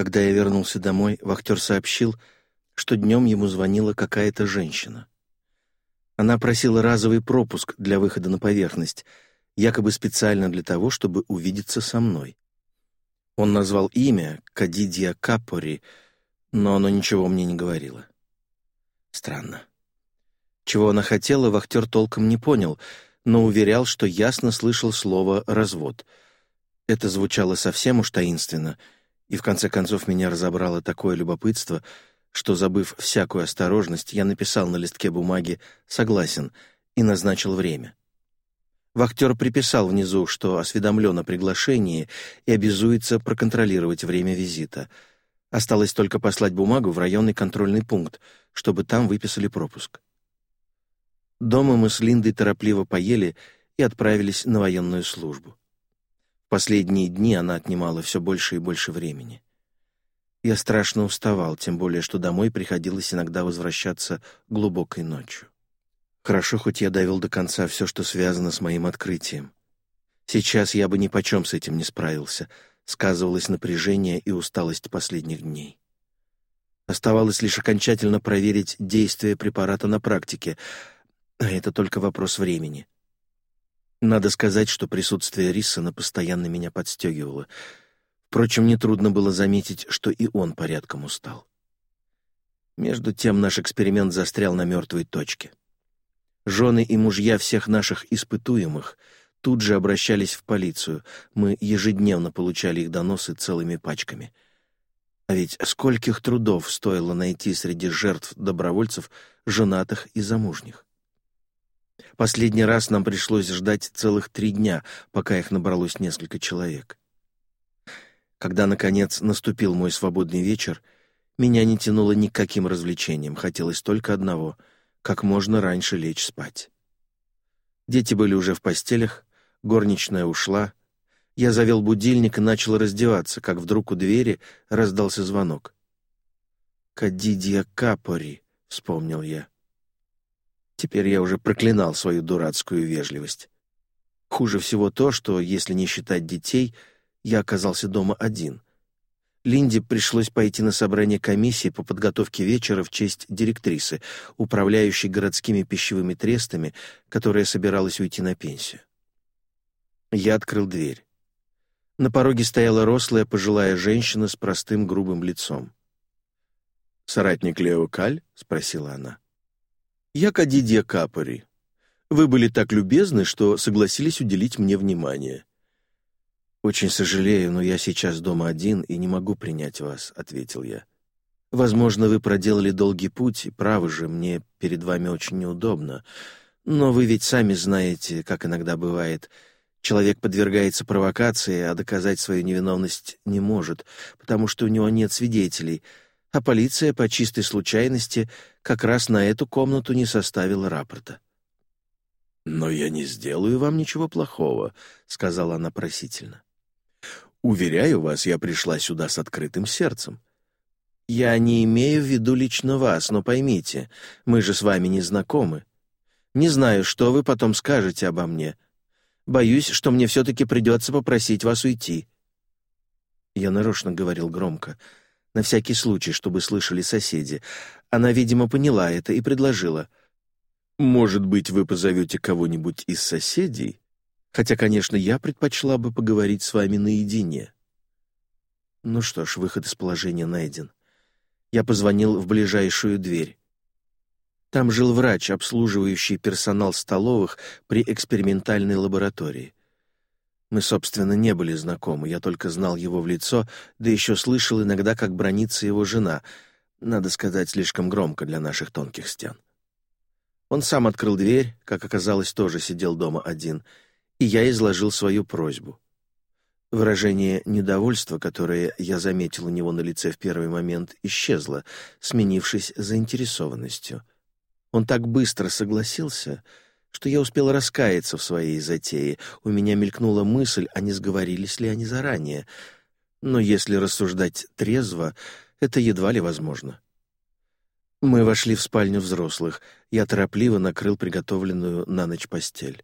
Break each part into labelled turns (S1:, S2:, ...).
S1: Когда я вернулся домой, вахтер сообщил, что днем ему звонила какая-то женщина. Она просила разовый пропуск для выхода на поверхность, якобы специально для того, чтобы увидеться со мной. Он назвал имя Кадидия Капори, но оно ничего мне не говорило. Странно. Чего она хотела, вахтер толком не понял, но уверял, что ясно слышал слово «развод». Это звучало совсем уж таинственно — и в конце концов меня разобрало такое любопытство, что, забыв всякую осторожность, я написал на листке бумаги «Согласен» и назначил время. Вахтер приписал внизу, что осведомлен о приглашении и обязуется проконтролировать время визита. Осталось только послать бумагу в районный контрольный пункт, чтобы там выписали пропуск. Дома мы с Линдой торопливо поели и отправились на военную службу. Последние дни она отнимала все больше и больше времени. Я страшно уставал, тем более, что домой приходилось иногда возвращаться глубокой ночью. Хорошо, хоть я довел до конца все, что связано с моим открытием. Сейчас я бы ни почем с этим не справился. Сказывалось напряжение и усталость последних дней. Оставалось лишь окончательно проверить действие препарата на практике, а это только вопрос времени — надо сказать, что присутствие Риссона постоянно меня подстегивало. Впрочем, нетрудно было заметить, что и он порядком устал. Между тем наш эксперимент застрял на мертвой точке. Жены и мужья всех наших испытуемых тут же обращались в полицию. Мы ежедневно получали их доносы целыми пачками. А ведь скольких трудов стоило найти среди жертв добровольцев, женатых и замужних. Последний раз нам пришлось ждать целых три дня, пока их набралось несколько человек. Когда, наконец, наступил мой свободный вечер, меня не тянуло никаким развлечением, хотелось только одного — как можно раньше лечь спать. Дети были уже в постелях, горничная ушла. Я завел будильник и начал раздеваться, как вдруг у двери раздался звонок. «Кадидия Капори», — вспомнил я. Теперь я уже проклинал свою дурацкую вежливость. Хуже всего то, что, если не считать детей, я оказался дома один. Линде пришлось пойти на собрание комиссии по подготовке вечера в честь директрисы, управляющей городскими пищевыми трестами, которая собиралась уйти на пенсию. Я открыл дверь. На пороге стояла рослая пожилая женщина с простым грубым лицом. «Соратник Лео Каль?» — спросила она. Я Кадидия Капори. Вы были так любезны, что согласились уделить мне внимание». «Очень сожалею, но я сейчас дома один и не могу принять вас», — ответил я. «Возможно, вы проделали долгий путь, и правы же, мне перед вами очень неудобно. Но вы ведь сами знаете, как иногда бывает. Человек подвергается провокации, а доказать свою невиновность не может, потому что у него нет свидетелей а полиция по чистой случайности как раз на эту комнату не составила рапорта. «Но я не сделаю вам ничего плохого», — сказала она просительно. «Уверяю вас, я пришла сюда с открытым сердцем. Я не имею в виду лично вас, но поймите, мы же с вами не знакомы. Не знаю, что вы потом скажете обо мне. Боюсь, что мне все-таки придется попросить вас уйти». Я нарочно говорил громко — на всякий случай, чтобы слышали соседи. Она, видимо, поняла это и предложила. «Может быть, вы позовете кого-нибудь из соседей? Хотя, конечно, я предпочла бы поговорить с вами наедине». Ну что ж, выход из положения найден. Я позвонил в ближайшую дверь. Там жил врач, обслуживающий персонал столовых при экспериментальной лаборатории. Мы, собственно, не были знакомы, я только знал его в лицо, да еще слышал иногда, как бронится его жена, надо сказать, слишком громко для наших тонких стен. Он сам открыл дверь, как оказалось, тоже сидел дома один, и я изложил свою просьбу. Выражение недовольства, которое я заметил у него на лице в первый момент, исчезло, сменившись заинтересованностью. Он так быстро согласился — что я успел раскаяться в своей затее. У меня мелькнула мысль, а не сговорились ли они заранее. Но если рассуждать трезво, это едва ли возможно. Мы вошли в спальню взрослых. Я торопливо накрыл приготовленную на ночь постель.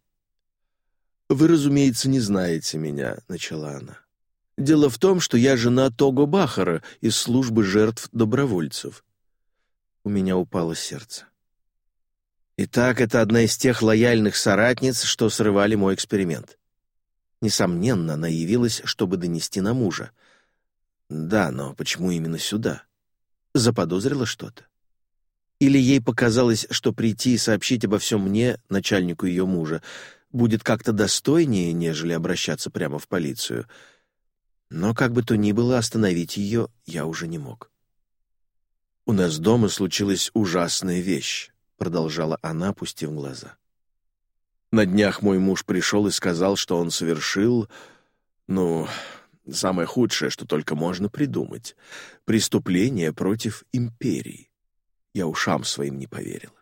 S1: «Вы, разумеется, не знаете меня», — начала она. «Дело в том, что я жена Того Бахара из службы жертв добровольцев». У меня упало сердце. Итак, это одна из тех лояльных соратниц, что срывали мой эксперимент. Несомненно, она явилась, чтобы донести на мужа. Да, но почему именно сюда? Заподозрила что-то? Или ей показалось, что прийти и сообщить обо всем мне, начальнику ее мужа, будет как-то достойнее, нежели обращаться прямо в полицию. Но как бы то ни было, остановить ее я уже не мог. У нас дома случилась ужасная вещь. — продолжала она, опустив глаза. «На днях мой муж пришел и сказал, что он совершил, ну, самое худшее, что только можно придумать — преступление против империи. Я ушам своим не поверила.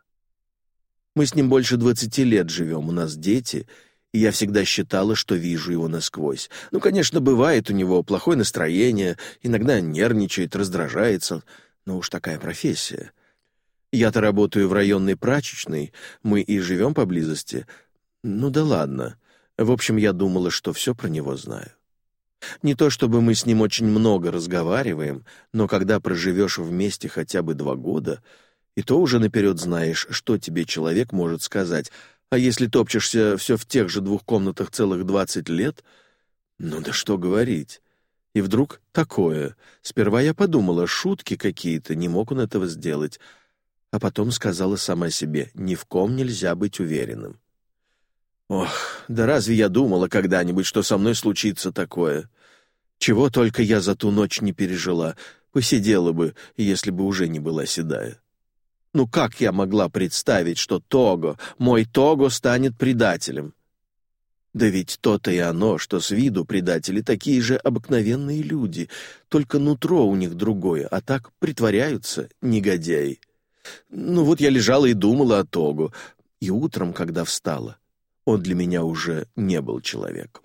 S1: Мы с ним больше двадцати лет живем, у нас дети, и я всегда считала, что вижу его насквозь. Ну, конечно, бывает у него плохое настроение, иногда нервничает, раздражается, но уж такая профессия — я-то работаю в районной прачечной, мы и живем поблизости. Ну да ладно. В общем, я думала, что все про него знаю. Не то чтобы мы с ним очень много разговариваем, но когда проживешь вместе хотя бы два года, и то уже наперед знаешь, что тебе человек может сказать. А если топчешься все в тех же двух комнатах целых двадцать лет, ну да что говорить. И вдруг такое. Сперва я подумала, шутки какие-то, не мог он этого сделать а потом сказала сама себе, ни в ком нельзя быть уверенным. «Ох, да разве я думала когда-нибудь, что со мной случится такое? Чего только я за ту ночь не пережила, посидела бы, если бы уже не была седая. Ну как я могла представить, что Того, мой Того, станет предателем?» Да ведь то-то и оно, что с виду предатели такие же обыкновенные люди, только нутро у них другое, а так притворяются негодяи. Ну вот я лежала и думала о Тогу. И утром, когда встала, он для меня уже не был человеком.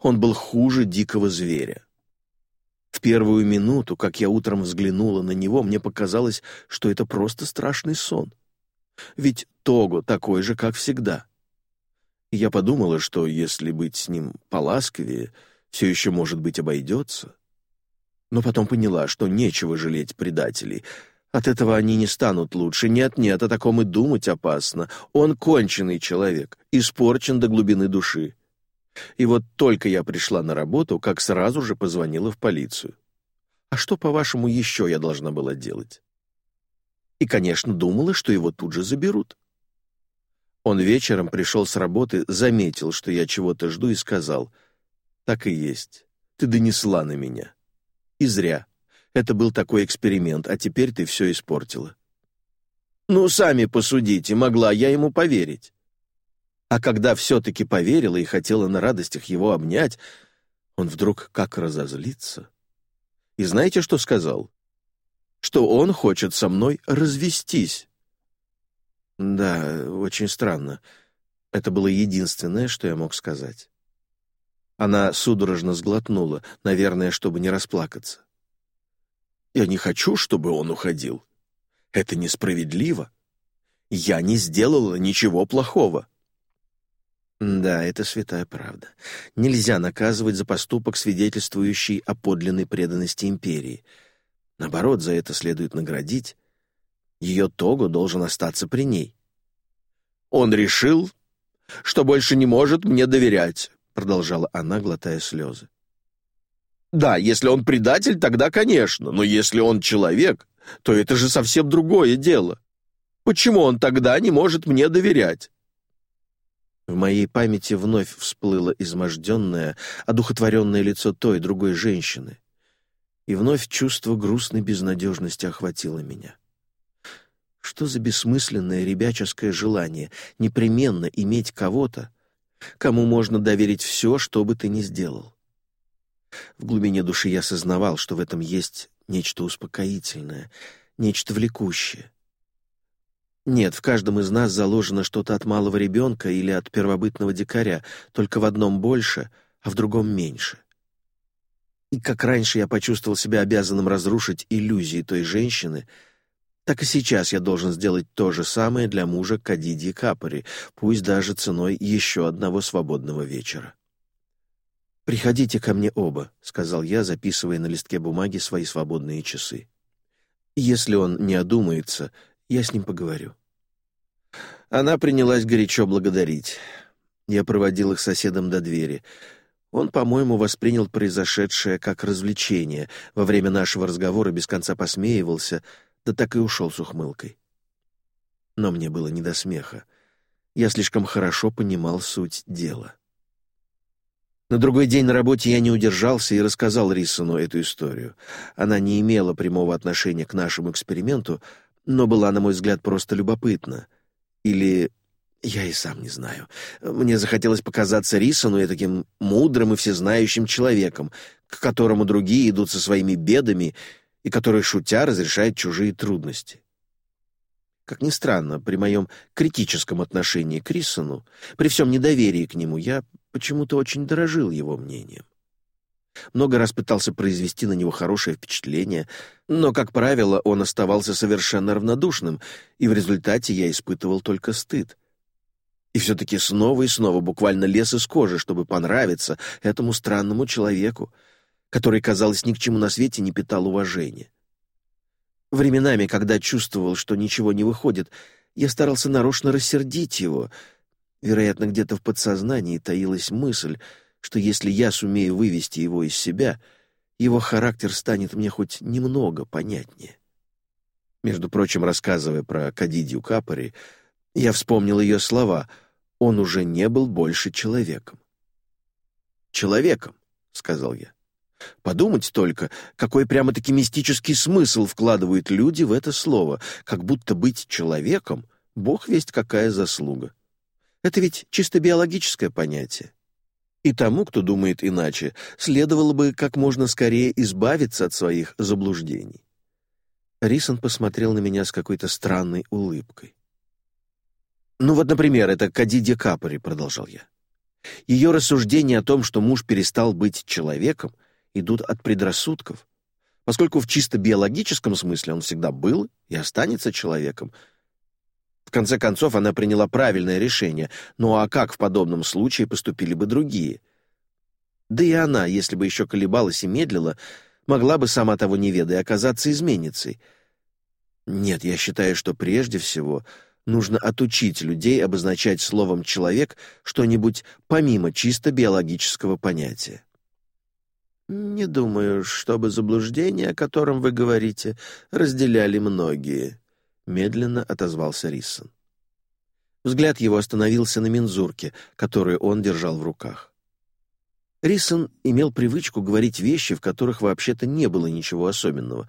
S1: Он был хуже дикого зверя. В первую минуту, как я утром взглянула на него, мне показалось, что это просто страшный сон. Ведь Того такой же, как всегда. И я подумала, что если быть с ним поласковее, все еще, может быть, обойдется. Но потом поняла, что нечего жалеть предателей — от этого они не станут лучше. Нет-нет, о таком и думать опасно. Он конченый человек, испорчен до глубины души. И вот только я пришла на работу, как сразу же позвонила в полицию. А что, по-вашему, еще я должна была делать? И, конечно, думала, что его тут же заберут. Он вечером пришел с работы, заметил, что я чего-то жду, и сказал, «Так и есть, ты донесла на меня». И зря. Это был такой эксперимент, а теперь ты все испортила. Ну, сами посудите, могла я ему поверить. А когда все-таки поверила и хотела на радостях его обнять, он вдруг как разозлится. И знаете, что сказал? Что он хочет со мной развестись. Да, очень странно. Это было единственное, что я мог сказать. Она судорожно сглотнула, наверное, чтобы не расплакаться. Я не хочу, чтобы он уходил. Это несправедливо. Я не сделала ничего плохого». Да, это святая правда. Нельзя наказывать за поступок, свидетельствующий о подлинной преданности империи. Наоборот, за это следует наградить. Ее Того должен остаться при ней. «Он решил, что больше не может мне доверять», — продолжала она, глотая слезы. Да, если он предатель, тогда, конечно, но если он человек, то это же совсем другое дело. Почему он тогда не может мне доверять? В моей памяти вновь всплыло изможденное, одухотворенное лицо той другой женщины, и вновь чувство грустной безнадежности охватило меня. Что за бессмысленное ребяческое желание непременно иметь кого-то, кому можно доверить все, что бы ты ни сделал? В глубине души я сознавал, что в этом есть нечто успокоительное, нечто влекущее. Нет, в каждом из нас заложено что-то от малого ребенка или от первобытного дикаря, только в одном больше, а в другом меньше. И как раньше я почувствовал себя обязанным разрушить иллюзии той женщины, так и сейчас я должен сделать то же самое для мужа Кадиди Капори, пусть даже ценой еще одного свободного вечера. «Приходите ко мне оба», — сказал я, записывая на листке бумаги свои свободные часы. «Если он не одумается, я с ним поговорю». Она принялась горячо благодарить. Я проводил их соседом до двери. Он, по-моему, воспринял произошедшее как развлечение. Во время нашего разговора без конца посмеивался, да так и ушел с ухмылкой. Но мне было не до смеха. Я слишком хорошо понимал суть дела. На другой день на работе я не удержался и рассказал Риссону эту историю. Она не имела прямого отношения к нашему эксперименту, но была, на мой взгляд, просто любопытна. Или я и сам не знаю. Мне захотелось показаться Риссону и таким мудрым и всезнающим человеком, к которому другие идут со своими бедами и который, шутя, разрешает чужие трудности. Как ни странно, при моем критическом отношении к Рисону, при всем недоверии к нему, я почему-то очень дорожил его мнением. Много раз пытался произвести на него хорошее впечатление, но, как правило, он оставался совершенно равнодушным, и в результате я испытывал только стыд. И все-таки снова и снова буквально лез из кожи, чтобы понравиться этому странному человеку, который, казалось, ни к чему на свете не питал уважения. Временами, когда чувствовал, что ничего не выходит, я старался нарочно рассердить его. Вероятно, где-то в подсознании таилась мысль, что если я сумею вывести его из себя, его характер станет мне хоть немного понятнее. Между прочим, рассказывая про Кадидию Капори, я вспомнил ее слова «он уже не был больше человеком». «Человеком», — сказал я. Подумать только, какой прямо-таки мистический смысл вкладывают люди в это слово, как будто быть человеком — бог весть какая заслуга. Это ведь чисто биологическое понятие. И тому, кто думает иначе, следовало бы как можно скорее избавиться от своих заблуждений. Рисон посмотрел на меня с какой-то странной улыбкой. «Ну вот, например, это Кадидия Капори», — продолжал я. Ее рассуждение о том, что муж перестал быть человеком — идут от предрассудков. Поскольку в чисто биологическом смысле он всегда был и останется человеком, в конце концов она приняла правильное решение, ну а как в подобном случае поступили бы другие? Да и она, если бы еще колебалась и медлила, могла бы, сама того не ведая, оказаться изменницей. Нет, я считаю, что прежде всего нужно отучить людей обозначать словом «человек» что-нибудь помимо чисто биологического понятия. Не думаю, чтобы заблуждение, о котором вы говорите, разделяли многие, медленно отозвался Риссон. Взгляд его остановился на мензурке, которую он держал в руках. Рисон имел привычку говорить вещи, в которых вообще-то не было ничего особенного,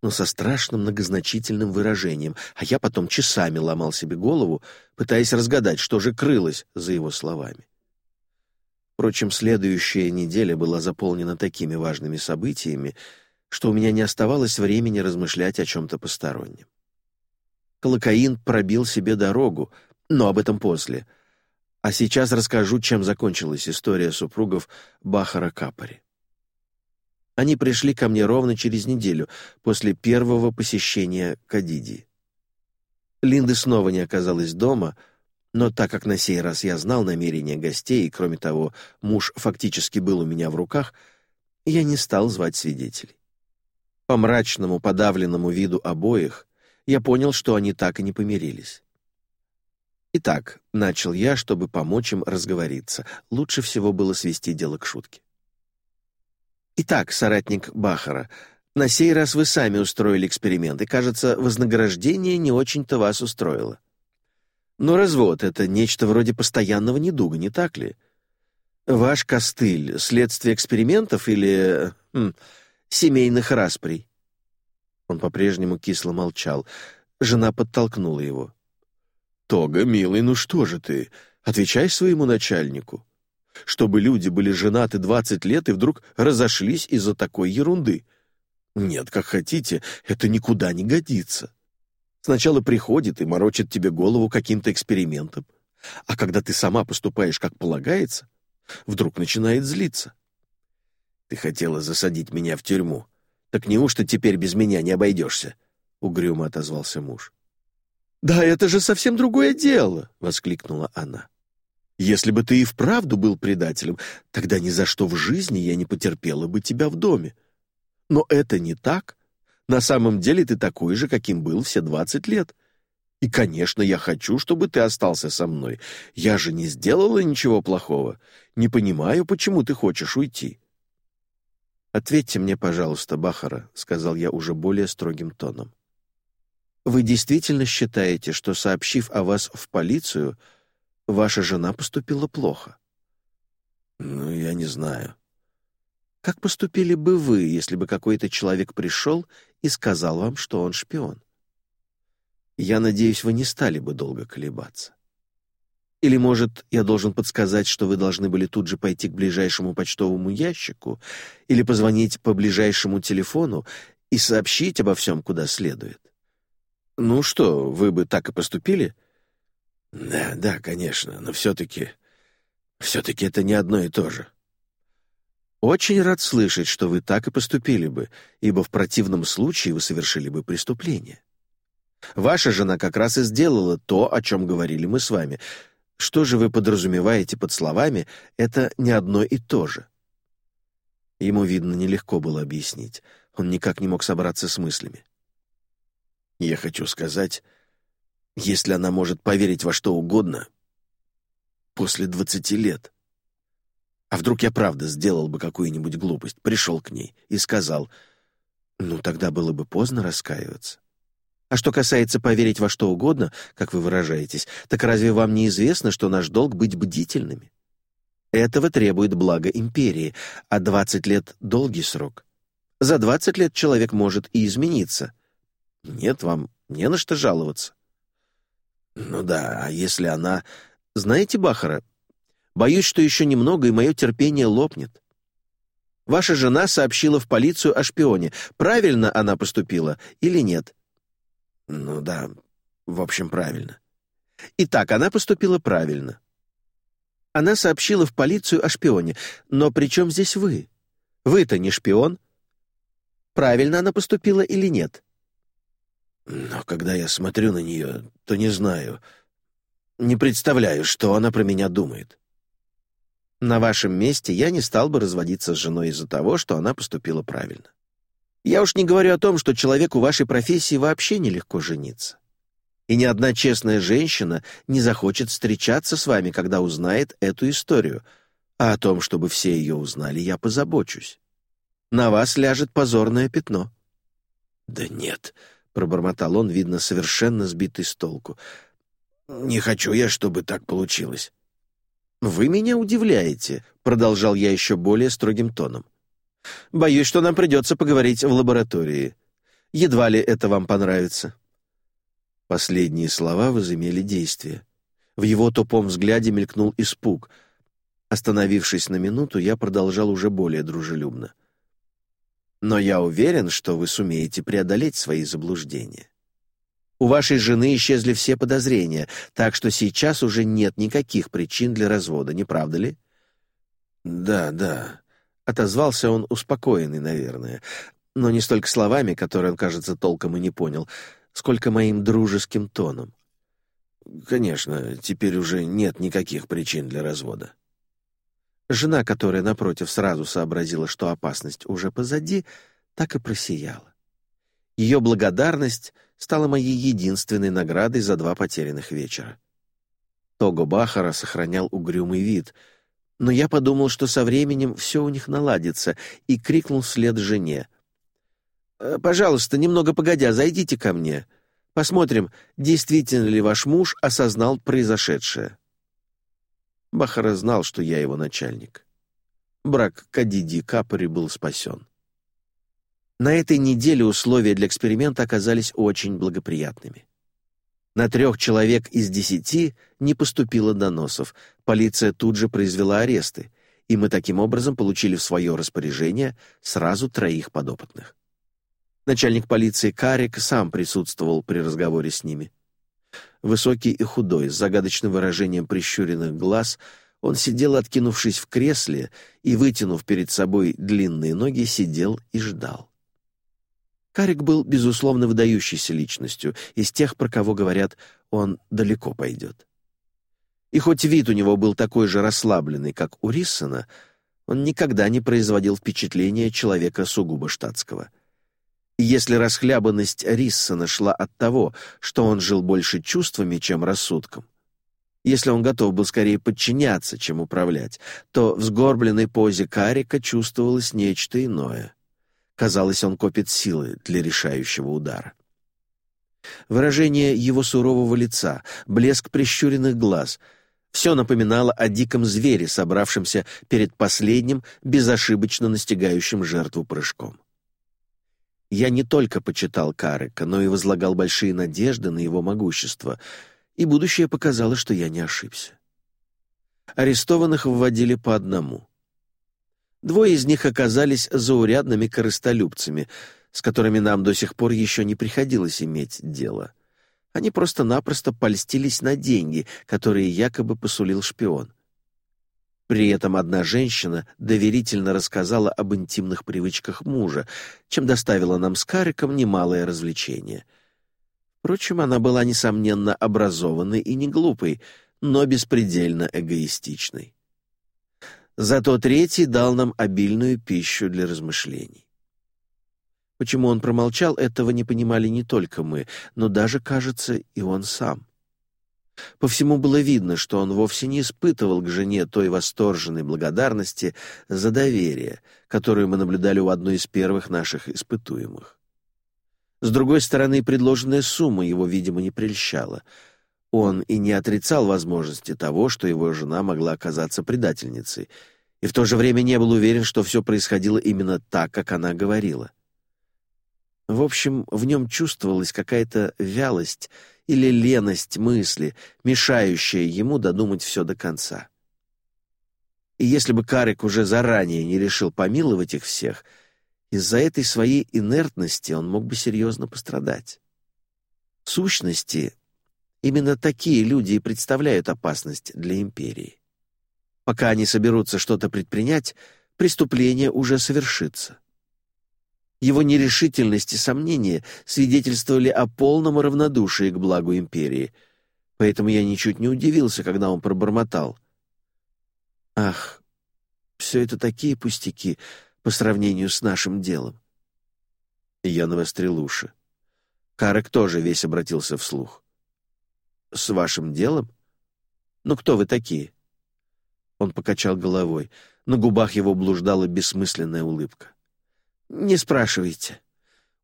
S1: но со страшным многозначительным выражением, а я потом часами ломал себе голову, пытаясь разгадать, что же крылось за его словами. Впрочем, следующая неделя была заполнена такими важными событиями, что у меня не оставалось времени размышлять о чем-то постороннем. Колокаин пробил себе дорогу, но об этом после. А сейчас расскажу, чем закончилась история супругов Бахара Капари. Они пришли ко мне ровно через неделю после первого посещения Кадиди. Линды снова не оказалась дома — но так как на сей раз я знал намерения гостей, и, кроме того, муж фактически был у меня в руках, я не стал звать свидетелей. По мрачному, подавленному виду обоих я понял, что они так и не помирились. Итак, начал я, чтобы помочь им разговориться. Лучше всего было свести дело к шутке. Итак, соратник Бахара, на сей раз вы сами устроили эксперимент, и, кажется, вознаграждение не очень-то вас устроило. Но развод — это нечто вроде постоянного недуга, не так ли? Ваш костыль — следствие экспериментов или... Хм, семейных расприй?» Он по-прежнему кисло молчал. Жена подтолкнула его. «Тога, милый, ну что же ты? Отвечай своему начальнику. Чтобы люди были женаты двадцать лет и вдруг разошлись из-за такой ерунды. Нет, как хотите, это никуда не годится». Сначала приходит и морочит тебе голову каким-то экспериментом, а когда ты сама поступаешь как полагается, вдруг начинает злиться. «Ты хотела засадить меня в тюрьму. Так неужто теперь без меня не обойдешься?» — угрюмо отозвался муж. «Да это же совсем другое дело!» — воскликнула она. «Если бы ты и вправду был предателем, тогда ни за что в жизни я не потерпела бы тебя в доме. Но это не так, на самом деле ты такой же, каким был все двадцать лет. И, конечно, я хочу, чтобы ты остался со мной. Я же не сделала ничего плохого. Не понимаю, почему ты хочешь уйти». «Ответьте мне, пожалуйста, Бахара», — сказал я уже более строгим тоном. «Вы действительно считаете, что, сообщив о вас в полицию, ваша жена поступила плохо?»
S2: «Ну, я не знаю».
S1: «Как поступили бы вы, если бы какой-то человек пришел и сказал вам, что он шпион. Я надеюсь, вы не стали бы долго колебаться. Или, может, я должен подсказать, что вы должны были тут же пойти к ближайшему почтовому ящику или позвонить по ближайшему телефону и сообщить обо всем, куда следует. Ну что, вы бы так и поступили?
S2: Да, да, конечно, но все-таки... Все-таки это не одно и то же.
S1: Очень рад слышать, что вы так и поступили бы, ибо в противном случае вы совершили бы преступление. Ваша жена как раз и сделала то, о чем говорили мы с вами. Что же вы подразумеваете под словами «это не одно и то же»?» Ему, видно, нелегко было объяснить. Он никак не мог собраться с мыслями.
S2: «Я хочу сказать, если она может поверить во что угодно, после двадцати лет...» А вдруг я правда сделал бы какую-нибудь глупость, пришел к ней и сказал, ну тогда было бы поздно раскаиваться. А что касается поверить во что угодно, как вы выражаетесь, так разве вам не известно, что наш долг быть бдительными? Этого требует благо империи, а 20 лет — долгий срок. За 20 лет человек может и измениться. Нет, вам не на что жаловаться. Ну да, а если она...
S1: Знаете Бахара, Боюсь, что еще немного, и мое терпение лопнет. Ваша жена сообщила в полицию о шпионе. Правильно она поступила или нет?
S2: Ну да, в общем, правильно.
S1: Итак, она поступила правильно. Она сообщила в полицию о шпионе. Но при чем здесь вы? Вы-то не шпион. Правильно она поступила или нет?
S2: Но когда я смотрю на нее, то не знаю, не представляю, что она про меня думает.
S1: На вашем месте я не стал бы разводиться с женой из-за того, что она поступила правильно. Я уж не говорю о том, что человеку вашей профессии вообще нелегко жениться. И ни одна честная женщина не захочет встречаться с вами, когда узнает эту историю, а о том, чтобы все ее узнали, я позабочусь. На вас ляжет позорное пятно».
S2: «Да нет», —
S1: пробормотал он, видно, совершенно сбитый с толку.
S2: «Не хочу я, чтобы так получилось.
S1: «Вы меня удивляете», — продолжал я еще более строгим тоном. «Боюсь, что нам придется поговорить в лаборатории. Едва ли это вам понравится». Последние слова возымели действие. В его тупом взгляде мелькнул испуг. Остановившись на минуту, я продолжал уже более дружелюбно. «Но я уверен, что вы сумеете преодолеть свои заблуждения». У вашей жены исчезли все подозрения, так что сейчас уже нет никаких причин для развода, не правда ли?
S2: Да, да,
S1: отозвался он успокоенный, наверное, но не столько словами, которые он, кажется, толком и не понял, сколько моим дружеским тоном.
S2: Конечно, теперь уже нет никаких причин для развода.
S1: Жена, которая напротив сразу сообразила, что опасность уже позади, так и просияла. Ее благодарность Стала моей единственной наградой за два потерянных вечера. Того Бахара сохранял угрюмый вид, но я подумал, что со временем все у них наладится, и крикнул вслед жене. «Э, «Пожалуйста, немного погодя, зайдите ко мне. Посмотрим, действительно ли ваш муж осознал произошедшее». Бахара знал, что я его начальник. Брак Кадиди Капори был спасен. На этой неделе условия для эксперимента оказались очень благоприятными. На трех человек из десяти не поступило доносов, полиция тут же произвела аресты, и мы таким образом получили в свое распоряжение сразу троих подопытных. Начальник полиции Карик сам присутствовал при разговоре с ними. Высокий и худой, с загадочным выражением прищуренных глаз, он сидел, откинувшись в кресле, и, вытянув перед собой длинные ноги, сидел и ждал. Карик был, безусловно, выдающейся личностью, из тех, про кого говорят, он далеко пойдет.
S2: И хоть вид у него был такой же расслабленный, как у Риссона, он никогда не производил впечатления человека сугубо штатского. И если расхлябанность Риссона шла от того, что он жил больше чувствами, чем рассудком, если он готов был скорее подчиняться, чем управлять, то в сгорбленной позе Карика чувствовалось нечто иное — Казалось, он копит силы для решающего удара. Выражение его сурового лица, блеск прищуренных глаз — все напоминало о диком звере, собравшемся перед последним, безошибочно настигающим жертву прыжком. Я не только почитал Карека, но и возлагал большие надежды на его могущество, и будущее показало, что я не ошибся. Арестованных вводили по одному. Двое из них оказались заурядными корыстолюбцами, с которыми нам до сих пор еще не приходилось иметь дело. Они просто-напросто польстились на деньги, которые якобы посулил шпион. При этом одна женщина доверительно рассказала об интимных привычках мужа, чем доставила нам с Кариком немалое развлечение. Впрочем, она была, несомненно, образованной и не глупой, но беспредельно эгоистичной. Зато третий дал нам обильную пищу для размышлений. Почему он промолчал, этого не понимали не только мы, но даже, кажется, и он сам. По всему было видно, что он вовсе не испытывал к жене той восторженной благодарности за доверие, которую мы наблюдали у одной из первых наших испытуемых. С другой стороны, предложенная сумма его, видимо, не прельщала — он и не отрицал возможности того, что его жена могла оказаться предательницей, и в то же время не был уверен, что все происходило именно так, как она говорила. В общем, в нем чувствовалась какая-то вялость или леность мысли, мешающая ему додумать все до конца. И если бы Карик уже заранее не решил помиловать их всех, из-за этой своей инертности он мог бы серьезно пострадать. В сущности, Именно такие люди и представляют опасность для империи. Пока они соберутся что-то предпринять, преступление уже совершится. Его нерешительность и сомнения свидетельствовали о полном равнодушии к благу империи, поэтому я ничуть не удивился, когда он пробормотал. «Ах, все это такие пустяки по сравнению с нашим делом». Я навострил уши. Карек тоже весь обратился вслух с вашим делом? Ну кто вы такие?» Он покачал головой. На губах его блуждала бессмысленная улыбка. «Не спрашивайте.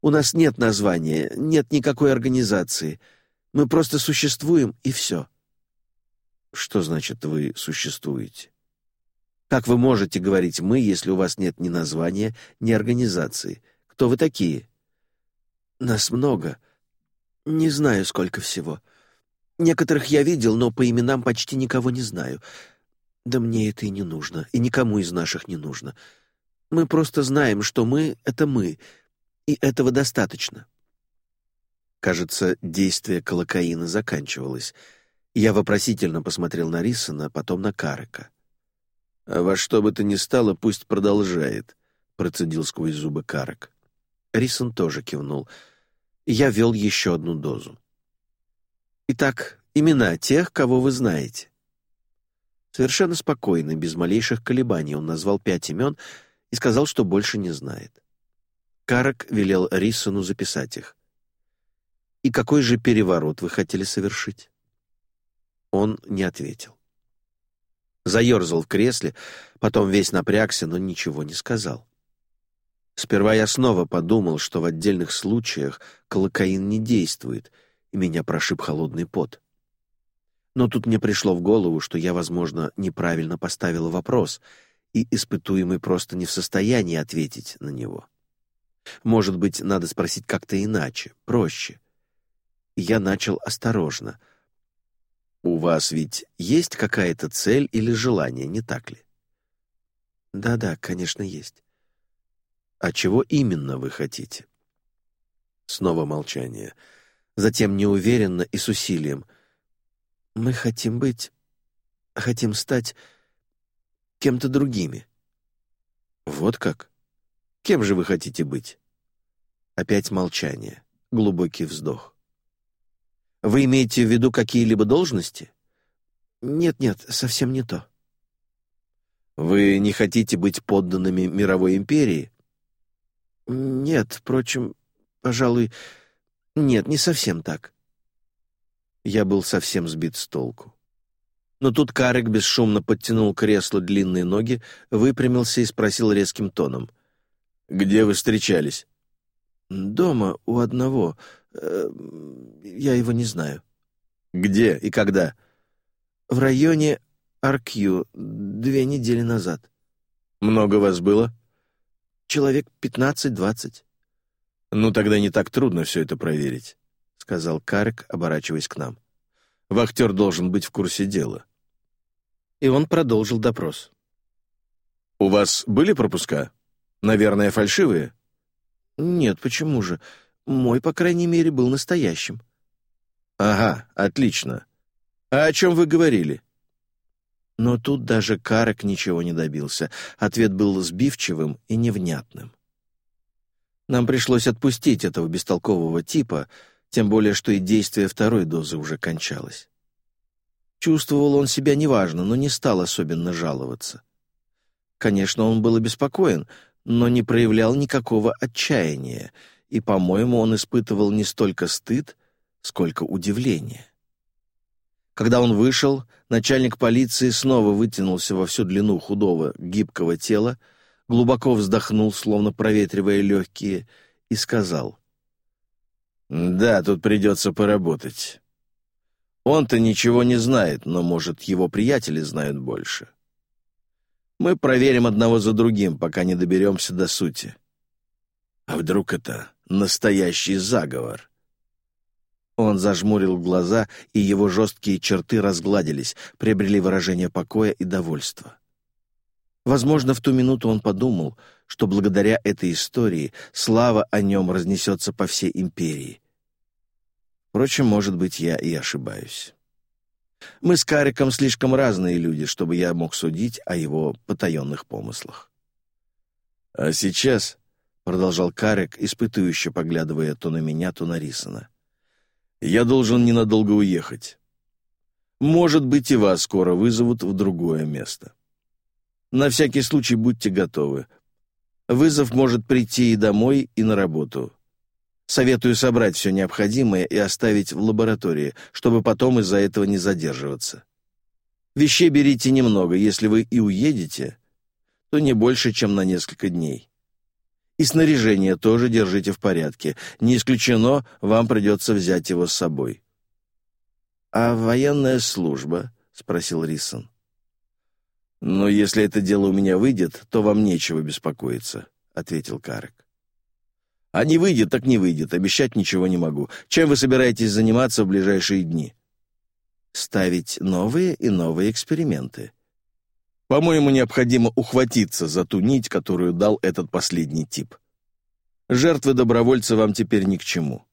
S2: У нас нет названия, нет никакой организации. Мы просто существуем, и все». «Что значит, вы существуете?» «Как вы можете говорить «мы», если у вас нет ни названия, ни организации? Кто вы такие?» «Нас много. Не знаю, сколько всего. Некоторых я видел, но по именам почти никого не знаю. Да мне это и не нужно, и никому из наших не нужно. Мы просто знаем, что мы — это мы, и этого достаточно. Кажется, действие колокаина заканчивалось. Я вопросительно посмотрел на Рисона, потом на Карека. «А во что бы то ни стало, пусть продолжает», — процедил сквозь зубы Карек. Рисон тоже кивнул. Я вел еще одну дозу. Итак, имена тех, кого вы знаете. Совершенно спокойно, без малейших колебаний, он назвал пять имен и сказал, что больше не знает. Карак велел Риссону записать их. «И какой же переворот вы хотели совершить?» Он не ответил. Заерзал в кресле, потом весь напрягся, но ничего не сказал. Сперва я снова подумал, что в отдельных случаях колокаин не действует — и меня прошиб холодный пот. Но тут мне пришло в голову, что я, возможно, неправильно поставила вопрос, и испытуемый просто не в состоянии ответить на него. Может быть, надо спросить как-то иначе, проще. Я начал осторожно. «У вас ведь есть какая-то цель или желание, не так ли?» «Да-да, конечно, есть». «А чего именно вы хотите?» Снова молчание. «Да» затем неуверенно и с усилием. «Мы хотим быть... хотим стать кем-то другими». «Вот как? Кем же вы хотите быть?» Опять молчание, глубокий вздох. «Вы имеете в виду какие-либо должности?» «Нет-нет, совсем не то».
S1: «Вы не хотите быть подданными мировой империи?»
S2: «Нет, впрочем, пожалуй, нет, не совсем так.
S1: Я был совсем сбит с толку. Но тут Карик бесшумно подтянул кресло длинные ноги, выпрямился и спросил резким тоном. «Где вы встречались?»
S2: «Дома, у одного. Э, я его не знаю».
S1: «Где и когда?»
S2: «В районе Аркью, две недели назад».
S1: «Много вас было?»
S2: «Человек пятнадцать-двадцать».
S1: «Ну, тогда не так трудно все это проверить», — сказал Карик, оборачиваясь к нам. «Вахтер должен быть в курсе дела». И он продолжил допрос. «У вас были пропуска? Наверное, фальшивые?»
S2: «Нет, почему же? Мой, по крайней мере, был настоящим».
S1: «Ага, отлично. А о чем вы говорили?»
S2: Но тут даже Карек ничего не добился. Ответ был сбивчивым и невнятным. Нам пришлось отпустить этого бестолкового типа, тем более что и действие второй дозы уже кончалось. Чувствовал он себя неважно, но не стал особенно жаловаться. Конечно, он был обеспокоен, но не проявлял никакого отчаяния, и, по-моему, он испытывал не столько стыд, сколько удивление. Когда он вышел, начальник полиции снова вытянулся во всю длину худого, гибкого тела, глубоко вздохнул, словно проветривая легкие, и сказал. «Да, тут придется поработать. Он-то ничего не знает, но, может, его приятели знают больше. Мы проверим одного за другим, пока не доберемся до сути. А вдруг это настоящий заговор?» Он зажмурил глаза, и его жесткие черты разгладились, приобрели выражение покоя и довольства. Возможно, в ту минуту он подумал, что благодаря этой истории слава о нем разнесется по всей империи. Впрочем, может быть, я и ошибаюсь. Мы с Кариком слишком разные люди, чтобы я мог судить о его потаенных помыслах.
S1: «А сейчас», — продолжал Карик, испытывающе поглядывая то на меня, то на Рисона, — «я должен ненадолго уехать. Может быть, и вас скоро вызовут в другое место». На всякий случай будьте готовы. Вызов может прийти и домой, и на работу. Советую собрать все необходимое и оставить в лаборатории, чтобы потом из-за этого не задерживаться. Вещей берите немного, если вы и уедете, то не больше, чем на несколько дней. И снаряжение тоже держите в порядке. Не исключено, вам придется взять его с собой.
S2: «А военная служба?» — спросил Рисон.
S1: «Но если это дело у меня выйдет, то вам нечего беспокоиться», — ответил Карек. «А не выйдет, так не выйдет. Обещать ничего не могу. Чем вы собираетесь заниматься в ближайшие дни?»
S2: «Ставить новые и новые эксперименты».
S1: «По-моему, необходимо ухватиться за ту нить, которую дал этот последний тип. Жертвы добровольца вам теперь ни к чему.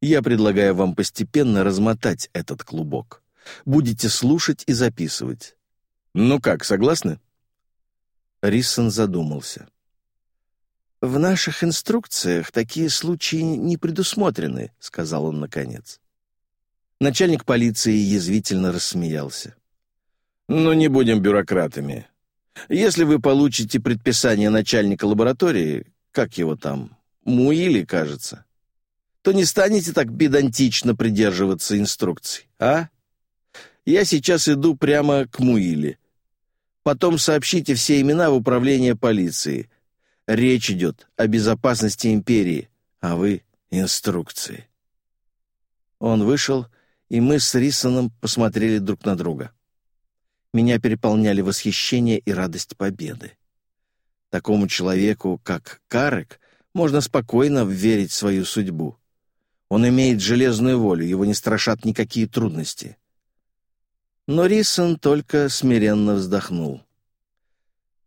S1: Я предлагаю вам постепенно размотать этот клубок. Будете слушать и записывать. Ну как, согласны?»
S2: Риссон задумался. «В наших инструкциях такие случаи не предусмотрены», — сказал он наконец. Начальник полиции язвительно рассмеялся.
S1: Но не будем бюрократами. Если вы получите предписание начальника лаборатории, как его там, Муили, кажется, то не станете так педантично придерживаться инструкций, а? Я сейчас иду прямо к Муили. Потом сообщите все имена в управление полиции. Речь идет о безопасности империи, а вы — инструкции». Он вышел, и мы с Рисоном посмотрели друг на друга. Меня переполняли восхищение и радость победы. Такому человеку, как Карек, можно спокойно верить в свою судьбу. Он имеет железную волю, его не страшат никакие трудности. Но Рисон только смиренно вздохнул.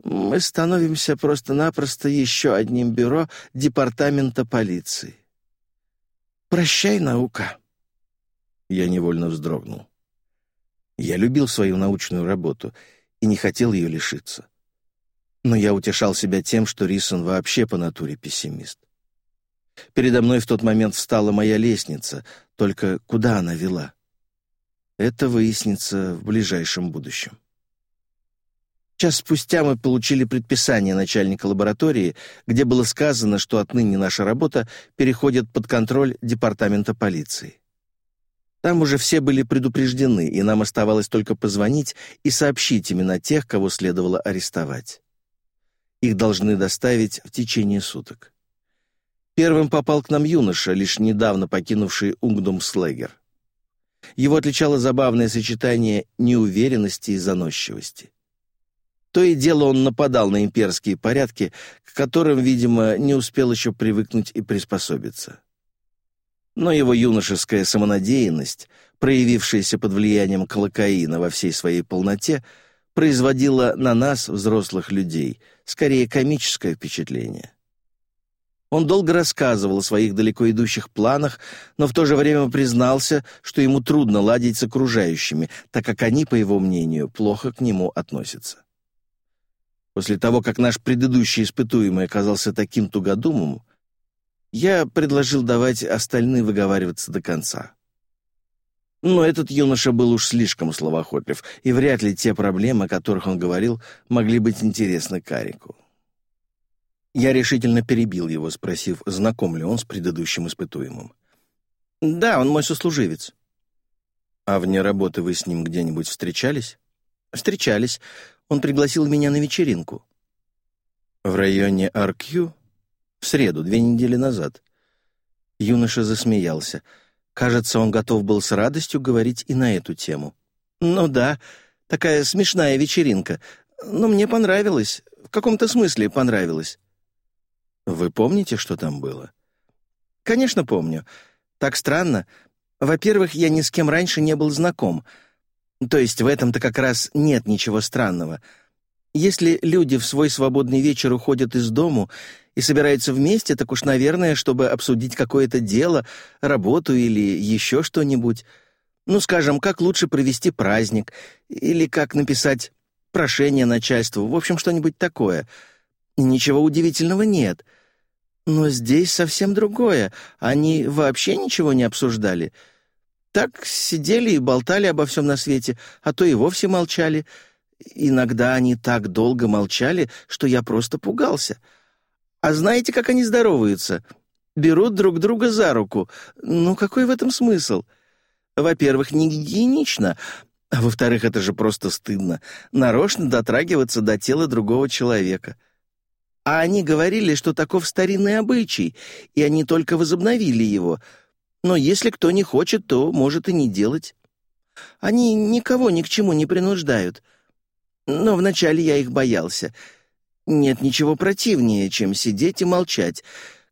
S1: «Мы становимся просто-напросто еще одним бюро департамента полиции. Прощай, наука!» Я невольно вздрогнул. Я любил свою научную работу и не хотел ее лишиться. Но я утешал себя тем, что Рисон вообще по натуре пессимист. Передо мной в тот момент встала моя лестница, только куда она вела? Это выяснится в ближайшем будущем. Час спустя мы получили предписание начальника лаборатории, где было сказано, что отныне наша работа переходит под контроль департамента полиции. Там уже все были предупреждены, и нам оставалось только позвонить и сообщить имена тех, кого следовало арестовать. Их должны доставить в течение суток. Первым попал к нам юноша, лишь недавно покинувший Унгдумслегер. Его отличало забавное сочетание неуверенности и заносчивости. То и дело он нападал на имперские порядки, к которым, видимо, не успел еще привыкнуть и приспособиться. Но его юношеская самонадеянность, проявившаяся под влиянием колокаина во всей своей полноте, производила на нас, взрослых людей, скорее комическое впечатление. Он долго рассказывал о своих далеко идущих планах, но в то же время признался, что ему трудно ладить с окружающими, так как они, по его мнению, плохо к нему относятся. После того, как наш предыдущий испытуемый оказался таким тугодумом, я предложил давать остальным выговариваться до конца. Но этот юноша был уж слишком словоохотлив, и вряд ли те проблемы, о которых он говорил, могли быть интересны Карику. Я решительно перебил его, спросив, знаком ли он с предыдущим испытуемым. «Да, он мой сослуживец». «А вне работы вы с ним где-нибудь встречались?» «Встречались. Он пригласил меня на вечеринку». «В районе Аркью?» «В среду, две недели назад». Юноша засмеялся. Кажется, он готов был с радостью говорить и на эту тему. «Ну да, такая смешная вечеринка. Но мне понравилось. В каком-то смысле понравилось. Вы помните, что там было? Конечно, помню. Так странно. Во-первых, я ни с кем раньше не был знаком. То есть в этом-то как раз нет ничего странного. Если люди в свой свободный вечер уходят из дому и собираются вместе, так уж, наверное, чтобы обсудить какое-то дело, работу или еще что-нибудь. Ну, скажем, как лучше провести праздник или как написать прошение начальству, в общем, что-нибудь такое — и ничего удивительного нет. Но здесь совсем другое. Они вообще ничего не обсуждали. Так сидели и болтали обо всем на свете, а то и вовсе молчали. Иногда они так долго молчали, что я просто пугался. А знаете, как они здороваются? Берут друг друга за руку. Ну, какой в этом смысл? Во-первых, не гигиенично, а во-вторых, это же просто стыдно — нарочно дотрагиваться до тела другого человека — а они говорили, что таков старинный обычай, и они только возобновили его. Но если кто не хочет, то может и не делать. Они никого ни к чему не принуждают. Но вначале я их боялся. Нет ничего противнее, чем сидеть и молчать.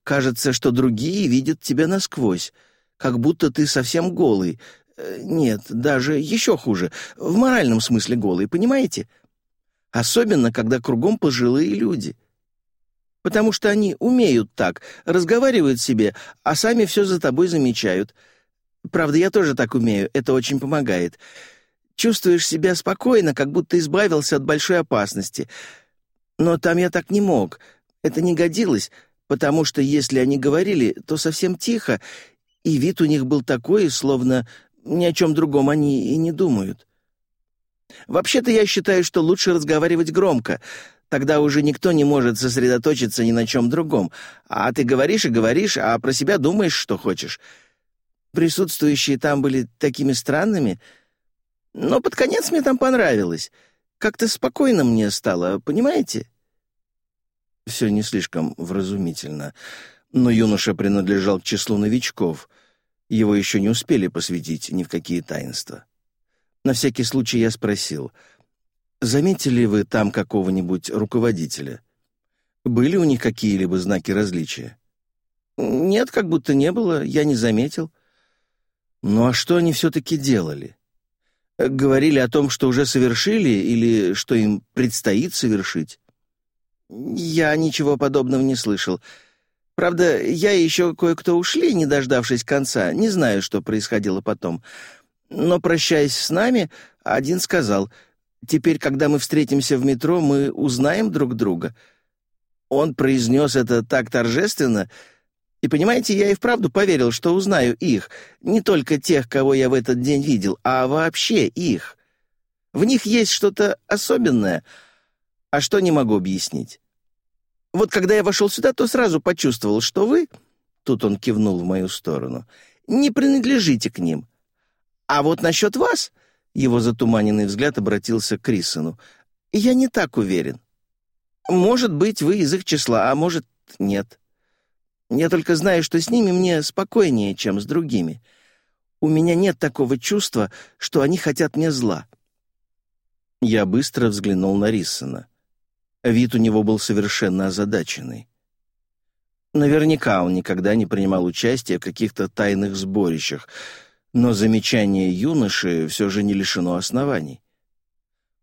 S1: Кажется, что другие видят тебя насквозь, как будто ты совсем голый. Э, нет, даже еще хуже, в моральном смысле голый, понимаете? Особенно, когда кругом пожилые люди — потому что они умеют так, разговаривают себе, а сами все за тобой замечают. Правда, я тоже так умею, это очень помогает. Чувствуешь себя спокойно, как будто избавился от большой опасности. Но там я так не мог, это не годилось, потому что если они говорили, то совсем тихо, и вид у них был такой, словно ни о чем другом они и не думают. Вообще-то я считаю, что лучше разговаривать громко — Тогда уже никто не может сосредоточиться ни на чем другом. А ты говоришь и говоришь, а про себя думаешь, что хочешь. Присутствующие там были такими странными. Но под конец мне там понравилось. Как-то спокойно мне стало, понимаете? Все не слишком вразумительно. Но юноша принадлежал к числу новичков. Его еще не успели посвятить ни в какие таинства. На всякий случай я спросил — Заметили вы там какого-нибудь руководителя? Были у них какие-либо знаки различия? Нет, как будто не было, я не заметил. Ну а что они все-таки делали? Говорили о том, что уже совершили или что им предстоит совершить? Я ничего подобного не слышал. Правда, я и еще кое-кто ушли, не дождавшись конца. Не знаю, что происходило потом. Но, прощаясь с нами, один сказал — Теперь, когда мы встретимся в метро, мы узнаем друг друга». Он произнес это так торжественно, и, понимаете, я и вправду поверил, что узнаю их, не только тех, кого я в этот день видел, а вообще их. В них есть что-то особенное, а что не могу объяснить. Вот когда я вошел сюда, то сразу почувствовал, что вы, тут он кивнул в мою сторону, не принадлежите к ним. А вот насчет вас, его затуманенный взгляд обратился к Крисону. «Я не так уверен. Может быть, вы из их числа, а может, нет. Я только знаю, что с ними мне спокойнее, чем с другими. У меня нет такого чувства, что они хотят мне зла». Я быстро взглянул на Риссона. Вид у него был совершенно озадаченный. Наверняка он никогда не принимал участия в каких-то тайных сборищах — но замечание юноши все же не лишено оснований.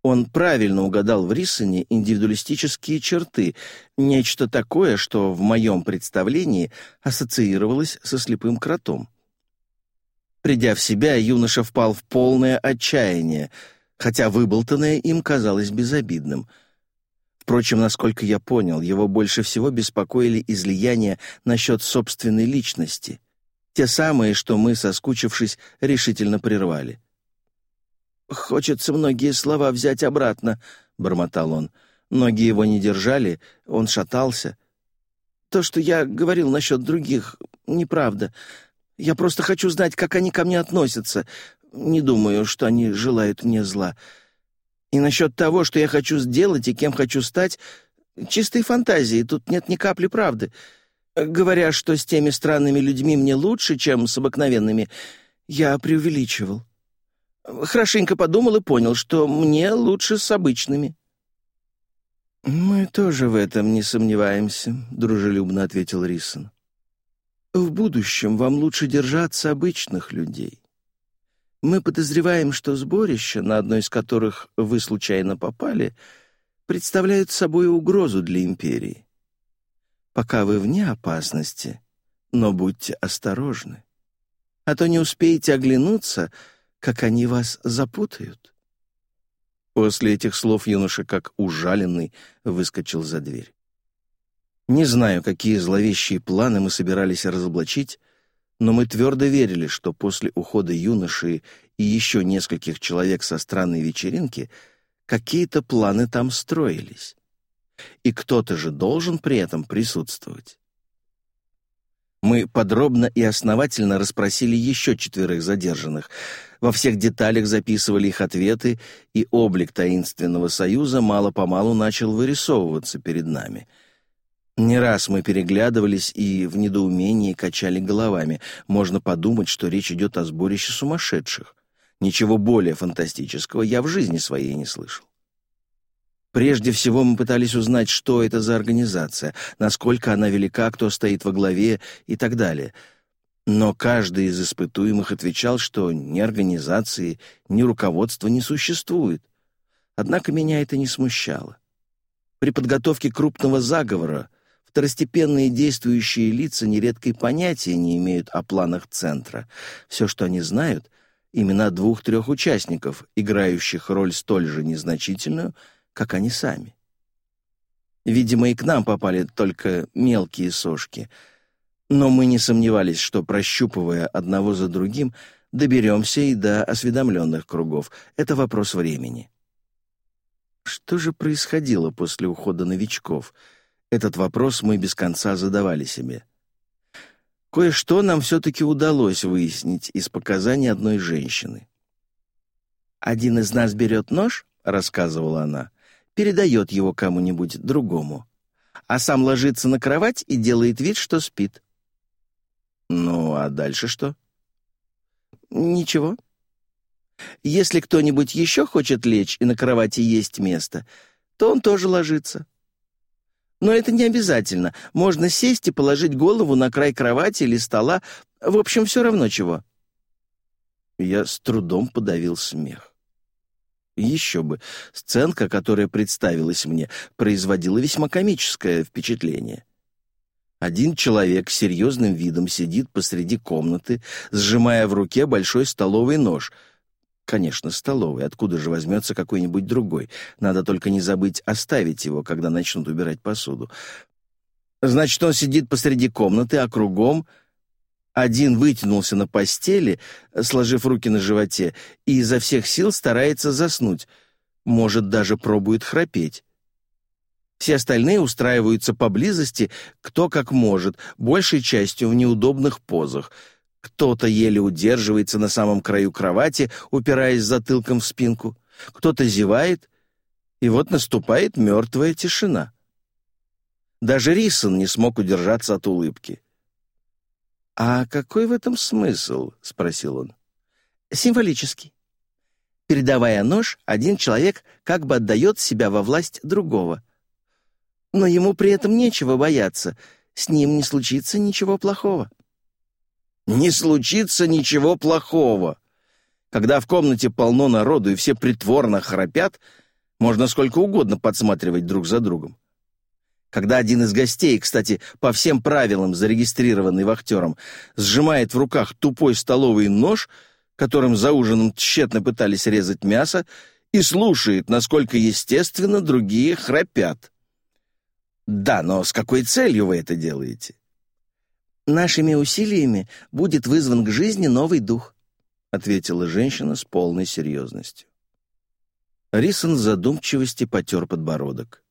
S1: Он правильно угадал в Рисоне индивидуалистические черты, нечто такое, что в моем представлении ассоциировалось со слепым кротом. Придя в себя, юноша впал в полное отчаяние, хотя выболтанное им казалось безобидным. Впрочем, насколько я понял, его больше всего беспокоили излияния насчет собственной личности — те самые, что мы, соскучившись, решительно прервали. «Хочется многие слова взять обратно», — бормотал он. Ноги его не держали, он шатался. «То, что я говорил насчет других, неправда. Я просто хочу знать, как они ко мне относятся. Не думаю, что они желают мне зла. И насчет того, что я хочу сделать и кем хочу стать, чистой фантазии, тут нет ни капли правды. Говоря, что с теми странными людьми мне лучше, чем с обыкновенными, я преувеличивал. Хорошенько подумал и понял, что мне лучше с обычными. «Мы тоже в этом не сомневаемся», — дружелюбно ответил Рисон. «В будущем вам лучше держаться обычных людей. Мы подозреваем, что сборище, на одно из которых вы случайно попали, представляет собой угрозу для Империи пока вы вне опасности, но будьте осторожны, а то не успеете оглянуться, как они вас запутают». После этих слов юноша, как ужаленный, выскочил за дверь. Не знаю, какие зловещие планы мы собирались разоблачить, но мы твердо верили, что после ухода юноши и еще нескольких человек со странной вечеринки какие-то планы там строились и кто-то же должен при этом присутствовать. Мы подробно и основательно расспросили еще четверых задержанных, во всех деталях записывали их ответы, и облик таинственного союза мало-помалу начал вырисовываться перед нами. Не раз мы переглядывались и в недоумении качали головами. Можно подумать, что речь идет о сборище сумасшедших. Ничего более фантастического я в жизни своей не слышал. Прежде всего мы пытались узнать, что это за организация, насколько она велика, кто стоит во главе и так далее. Но каждый из испытуемых отвечал, что ни организации, ни руководства не существует. Однако меня это не смущало. При подготовке крупного заговора второстепенные действующие лица нередко и понятия не имеют о планах центра. Все, что они знают — имена двух-трех участников, играющих роль столь же незначительную — как они сами. Видимо, и к нам попали только мелкие сошки, но мы не сомневались, что, прощупывая одного за другим, доберемся и до осведомленных кругов. Это вопрос времени. Что же происходило после ухода новичков? Этот вопрос мы без конца задавали себе. Кое-что нам все-таки удалось выяснить из показаний одной женщины. «Один из нас берет нож», — рассказывала она, передает его кому-нибудь другому, а сам ложится на кровать и делает вид, что спит. Ну, а дальше что? Ничего. Если кто-нибудь еще хочет лечь и на кровати есть место, то он тоже ложится. Но это не обязательно. Можно сесть и положить голову на край кровати или стола. В общем, все равно чего. Я с трудом подавил смех. Еще бы, сценка, которая представилась мне, производила весьма комическое впечатление. Один человек серьезным видом сидит посреди комнаты, сжимая в руке большой столовый нож. Конечно, столовый, откуда же возьмется какой-нибудь другой? Надо только не забыть оставить его, когда начнут убирать посуду. Значит, он сидит посреди комнаты, а кругом один вытянулся на постели, сложив руки на животе, и изо всех сил старается заснуть. Может, даже пробует храпеть. Все остальные устраиваются поблизости, кто как может, большей частью в неудобных позах. Кто-то еле удерживается на самом краю кровати, упираясь затылком в спинку. Кто-то зевает, и вот наступает мертвая тишина. Даже Рисон не смог удержаться от улыбки. «А какой в этом смысл?» — спросил он. «Символический. Передавая нож, один человек как бы отдает себя во власть другого. Но ему при этом нечего бояться, с ним не случится ничего плохого». «Не случится ничего плохого!» Когда в комнате полно народу и все притворно храпят, можно сколько угодно подсматривать друг за другом когда один из гостей, кстати, по всем правилам зарегистрированный вахтером, сжимает в руках тупой столовый нож, которым за ужином тщетно пытались резать мясо, и слушает, насколько естественно другие храпят. Да, но с какой целью вы это делаете? Нашими усилиями будет вызван к жизни новый дух, ответила женщина с полной серьезностью. Рисон в задумчивости потер подбородок.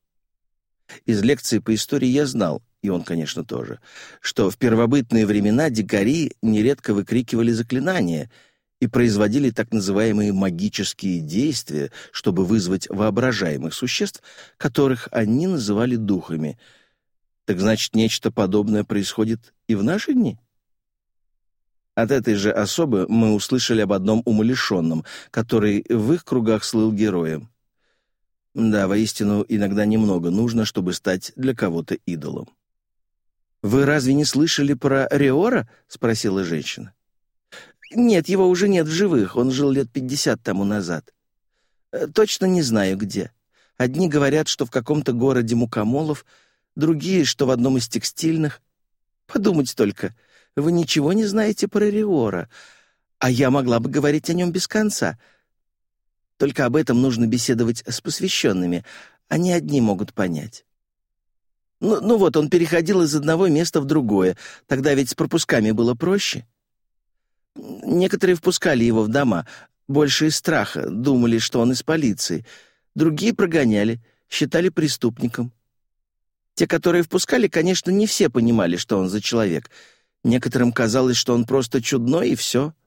S1: Из лекции по истории я знал, и он, конечно, тоже, что в первобытные времена дикари нередко выкрикивали заклинания и производили так называемые магические действия, чтобы вызвать воображаемых существ, которых они называли духами. Так значит, нечто подобное происходит и в наши дни? От этой же особы мы услышали об одном умалишенном, который в их кругах слыл героем — да, воистину, иногда немного нужно, чтобы стать для кого-то идолом. «Вы разве не слышали про Риора?» — спросила женщина. «Нет, его уже нет в живых, он жил лет пятьдесят тому назад. Э, точно не знаю, где. Одни говорят, что в каком-то городе мукомолов, другие, что в одном из текстильных. Подумать только, вы ничего не знаете про Риора, а я могла бы говорить о нем без конца. Только об этом нужно беседовать с посвященными. Они одни могут понять. Ну, ну вот, он переходил из одного места в другое. Тогда ведь с пропусками было проще. Некоторые впускали его в дома. Больше из страха. Думали, что он из полиции. Другие прогоняли. Считали преступником. Те, которые впускали, конечно, не все понимали, что он за человек. Некоторым казалось, что он просто чудной, и все —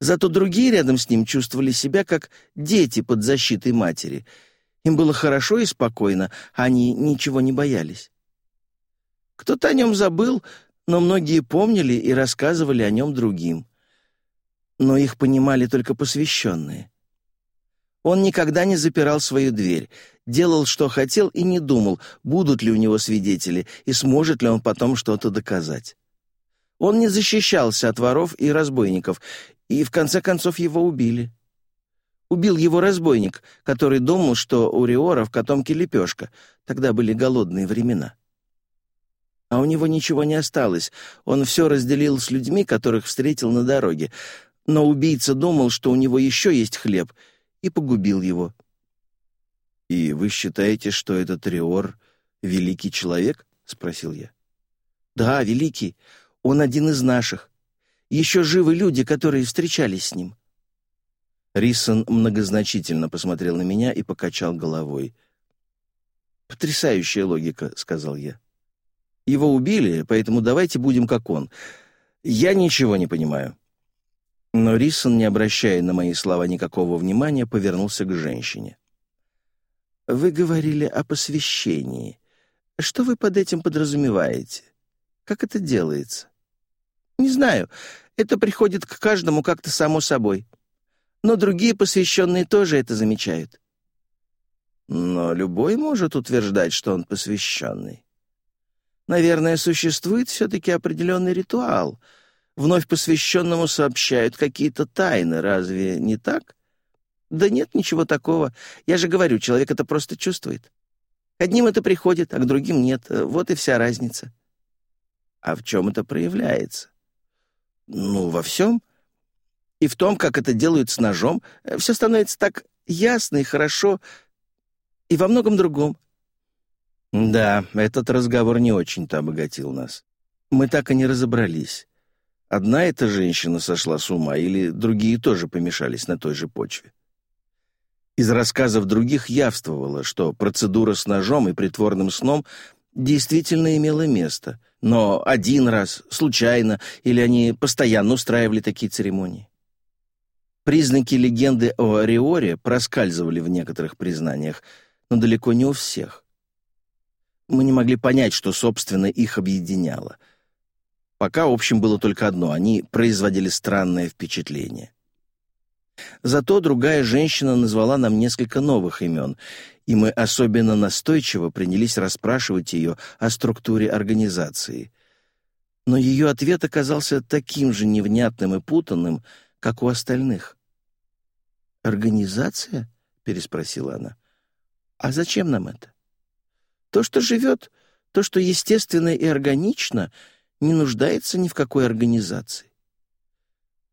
S1: Зато другие рядом с ним чувствовали себя как дети под защитой матери. Им было хорошо и спокойно, а они ничего не боялись. Кто-то о нем забыл, но многие помнили и рассказывали о нем другим. Но их понимали только посвященные. Он никогда не запирал свою дверь, делал, что хотел, и не думал, будут ли у него свидетели и сможет ли он потом что-то доказать. Он не защищался от воров и разбойников и в конце концов его убили. Убил его разбойник, который думал, что у Риора в котомке лепешка. Тогда были голодные времена. А у него ничего не осталось. Он все разделил с людьми, которых встретил на дороге. Но убийца думал, что у него еще есть хлеб, и погубил его. «И вы считаете, что этот Риор — великий человек?» — спросил я. «Да, великий. Он один из наших еще живы люди, которые встречались с ним?» Рисон многозначительно посмотрел на меня и покачал головой. «Потрясающая логика», — сказал я. «Его убили, поэтому давайте будем как он. Я ничего не понимаю». Но Рисон, не обращая на мои слова никакого внимания, повернулся к женщине. «Вы говорили о посвящении. Что вы под этим подразумеваете? Как это делается?» Не знаю, это приходит к каждому как-то само собой. Но другие посвященные тоже это замечают. Но любой может утверждать, что он посвященный. Наверное, существует все-таки определенный ритуал. Вновь посвященному сообщают какие-то тайны, разве не так? Да нет ничего такого. Я же говорю, человек это просто чувствует. К одним это приходит, а к другим нет. Вот и вся разница. А в чем это проявляется? ну, во всем. И в том, как это делают с ножом, э, все становится так ясно и хорошо, и во многом другом. Да, этот разговор не очень-то обогатил нас. Мы так и не разобрались. Одна эта женщина сошла с ума, или другие тоже помешались на той же почве. Из рассказов других явствовало, что процедура с ножом и притворным сном действительно имело место, но один раз, случайно, или они постоянно устраивали такие церемонии. Признаки легенды о Риоре проскальзывали в некоторых признаниях, но далеко не у всех. Мы не могли понять, что, собственно, их объединяло. Пока, общим было только одно — они производили странное впечатление. Зато другая женщина назвала нам несколько новых имен, и мы особенно настойчиво принялись расспрашивать ее о структуре организации. Но ее ответ оказался таким же невнятным и путанным, как у остальных. «Организация?» — переспросила она. «А зачем нам это? То, что живет, то, что естественно и органично, не нуждается ни в какой организации.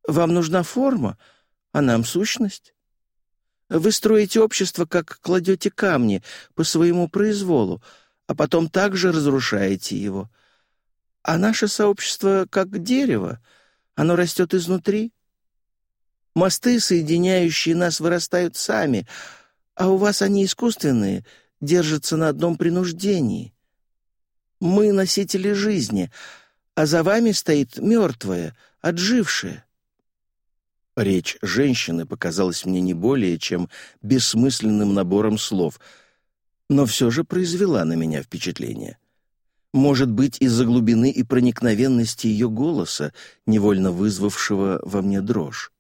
S1: Вам нужна форма — а нам сущность. Вы строите общество, как кладете камни, по своему произволу, а потом также разрушаете его. А наше сообщество как дерево, оно растет изнутри. Мосты, соединяющие нас, вырастают сами, а у вас они искусственные, держатся на одном принуждении. Мы носители жизни, а за вами стоит мертвое, отжившее. Речь женщины показалась мне не более чем бессмысленным набором слов, но все же произвела на меня впечатление. Может быть, из-за глубины и проникновенности ее голоса, невольно вызвавшего во мне дрожь.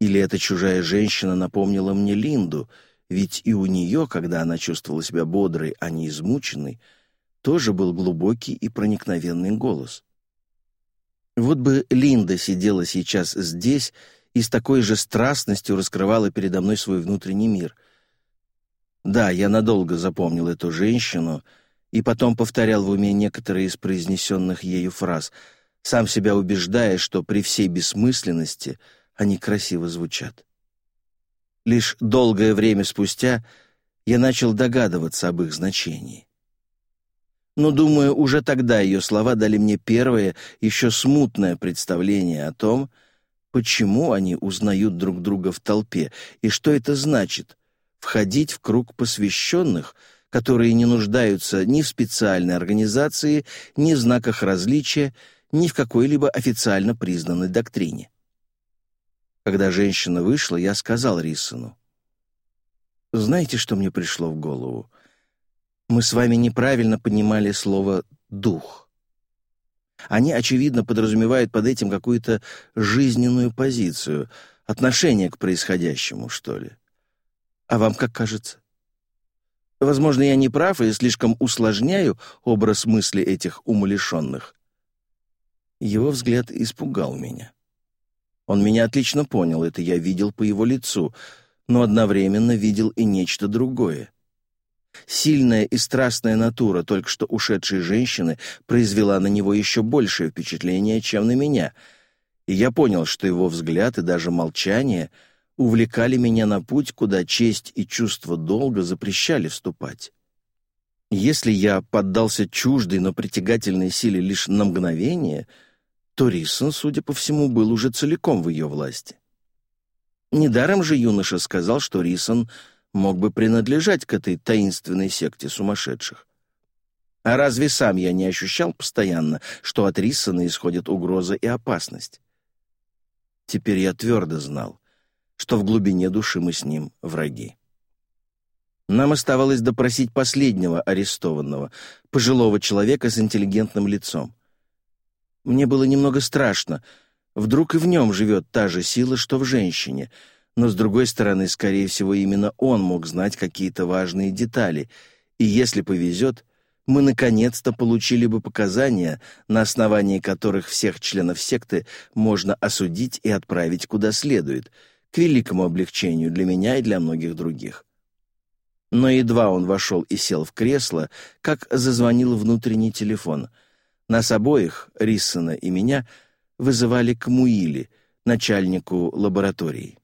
S1: Или эта чужая женщина напомнила мне Линду, ведь и у нее, когда она чувствовала себя бодрой, а не измученной, тоже был глубокий и проникновенный голос. Вот бы Линда сидела сейчас здесь и с такой же страстностью раскрывала передо мной свой внутренний мир. Да, я надолго запомнил эту женщину и потом повторял в уме некоторые из произнесенных ею фраз, сам себя убеждая, что при всей бессмысленности они красиво звучат. Лишь долгое время спустя я начал догадываться об их значении но, думаю, уже тогда ее слова дали мне первое, еще смутное представление о том, почему они узнают друг друга в толпе и что это значит — входить в круг посвященных, которые не нуждаются ни в специальной организации, ни в знаках различия, ни в какой-либо официально признанной доктрине. Когда женщина вышла, я сказал Рисону: «Знаете, что мне пришло в голову? Мы с вами неправильно понимали слово «дух». Они, очевидно, подразумевают под этим какую-то жизненную позицию, отношение к происходящему, что ли. А вам как кажется? Возможно, я не прав и слишком усложняю образ мысли этих умалишенных. Его взгляд испугал меня. Он меня отлично понял, это я видел по его лицу, но одновременно видел и нечто другое. Сильная и страстная натура только что ушедшей женщины произвела на него еще большее впечатление, чем на меня, и я понял, что его взгляд и даже молчание увлекали меня на путь, куда честь и чувство долга запрещали вступать. Если я поддался чуждой, но притягательной силе лишь на мгновение, то Рисон, судя по всему, был уже целиком в ее власти. Недаром же юноша сказал, что Рисон — мог бы принадлежать к этой таинственной секте сумасшедших. А разве сам я не ощущал постоянно, что от Риссона исходит угроза и опасность? Теперь я твердо знал, что в глубине души мы с ним враги. Нам оставалось допросить последнего арестованного, пожилого человека с интеллигентным лицом. Мне было немного страшно. Вдруг и в нем живет та же сила, что в женщине — но, с другой стороны, скорее всего, именно он мог знать какие-то важные детали, и, если повезет, мы наконец-то получили бы показания, на основании которых всех членов секты можно осудить и отправить куда следует, к великому облегчению для меня и для многих других. Но едва он вошел и сел в кресло, как зазвонил внутренний телефон. Нас обоих, Риссона и меня, вызывали к Муили, начальнику лаборатории.